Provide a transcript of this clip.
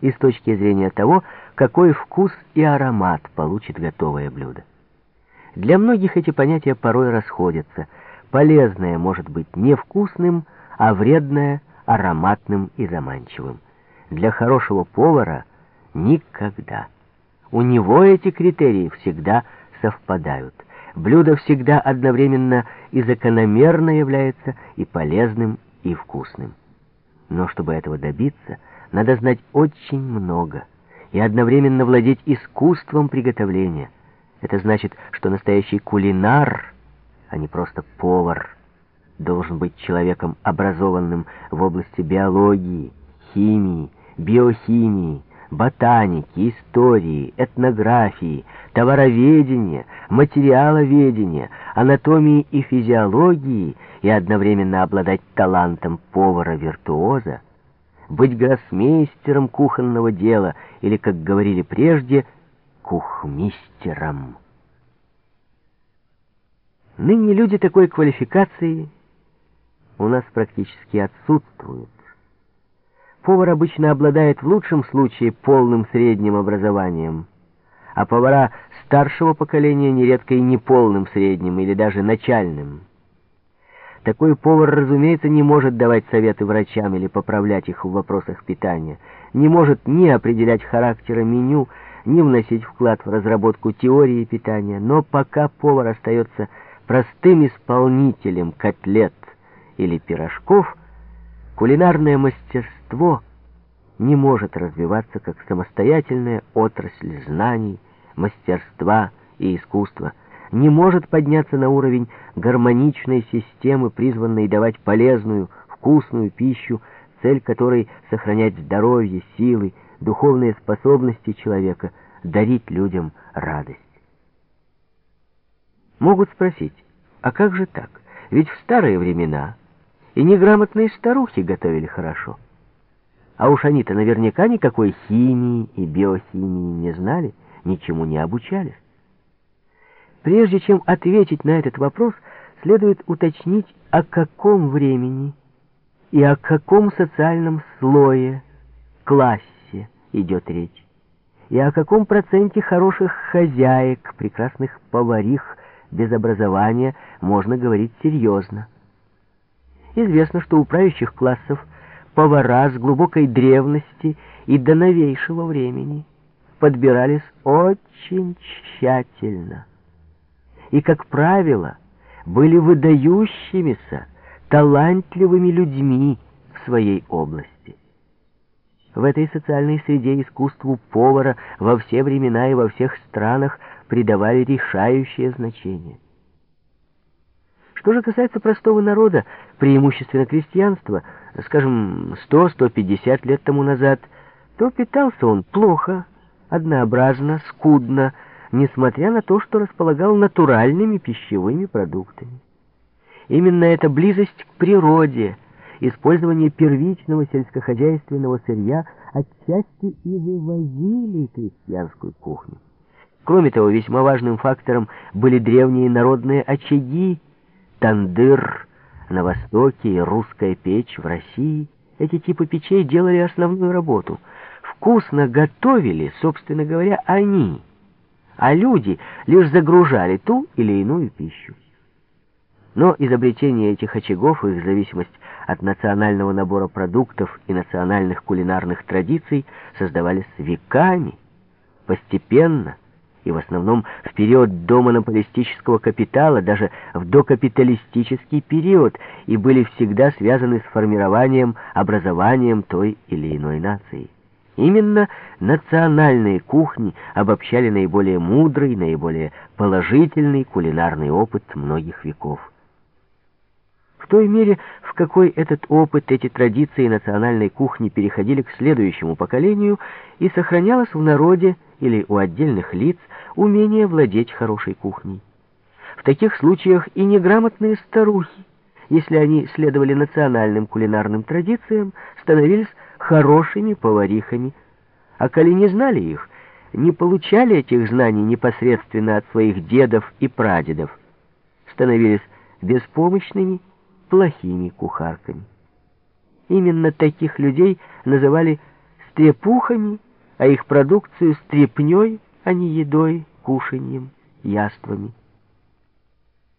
и с точки зрения того, какой вкус и аромат получит готовое блюдо. Для многих эти понятия порой расходятся. Полезное может быть невкусным, а вредное — ароматным и заманчивым. Для хорошего повара — никогда. У него эти критерии всегда совпадают. Блюдо всегда одновременно и закономерно является и полезным, и вкусным. Но чтобы этого добиться, надо знать очень много и одновременно владеть искусством приготовления. Это значит, что настоящий кулинар, а не просто повар, должен быть человеком образованным в области биологии, химии, биохимии, ботаники, истории, этнографии, товароведения, материаловедения, анатомии и физиологии и одновременно обладать талантом повара-виртуоза, быть гроссмейстером кухонного дела или, как говорили прежде, кухмистером. Ныне люди такой квалификации у нас практически отсутствуют. Повар обычно обладает в лучшем случае полным средним образованием, а повара старшего поколения нередко и неполным средним или даже начальным. Такой повар, разумеется, не может давать советы врачам или поправлять их в вопросах питания, не может ни определять характера меню, ни вносить вклад в разработку теории питания, но пока повар остается простым исполнителем котлет или пирожков, кулинарное мастерство не может развиваться как самостоятельная отрасль знаний, мастерства и искусства, не может подняться на уровень гармоничной системы, призванной давать полезную, вкусную пищу, цель которой — сохранять здоровье, силы, духовные способности человека, дарить людям радость. Могут спросить, а как же так? Ведь в старые времена и неграмотные старухи готовили хорошо. А уж они-то наверняка никакой химии и биохимии не знали, ничему не обучались. Прежде чем ответить на этот вопрос, следует уточнить, о каком времени и о каком социальном слое, классе идет речь, и о каком проценте хороших хозяек, прекрасных поварих без образования можно говорить серьезно. Известно, что у правящих классов повара с глубокой древности и до новейшего времени подбирались очень тщательно. И, как правило, были выдающимися, талантливыми людьми в своей области. В этой социальной среде искусству повара во все времена и во всех странах придавали решающее значение. Что же касается простого народа, преимущественно крестьянства, скажем, 100-150 лет тому назад, то питался он плохо, однообразно, скудно, несмотря на то, что располагал натуральными пищевыми продуктами. Именно эта близость к природе, использование первичного сельскохозяйственного сырья отчасти и вывозили крестьянскую кухню. Кроме того, весьма важным фактором были древние народные очаги, тандыр на Востоке и русская печь в России. Эти типы печей делали основную работу. Вкусно готовили, собственно говоря, они, а люди лишь загружали ту или иную пищу. Но изобретение этих очагов и их зависимость от национального набора продуктов и национальных кулинарных традиций создавались веками, постепенно – и в основном в период домонополистического капитала, даже в докапиталистический период, и были всегда связаны с формированием, образованием той или иной нации. Именно национальные кухни обобщали наиболее мудрый, наиболее положительный кулинарный опыт многих веков. В той мере, в какой этот опыт, эти традиции национальной кухни переходили к следующему поколению и сохранялось в народе или у отдельных лиц умение владеть хорошей кухней. В таких случаях и неграмотные старухи, если они следовали национальным кулинарным традициям, становились хорошими поварихами, а коли не знали их, не получали этих знаний непосредственно от своих дедов и прадедов, становились беспомощными, плохими кухарками. Именно таких людей называли стрепухами, а их продукцию стрепней, а не едой, кушаньем, яствами.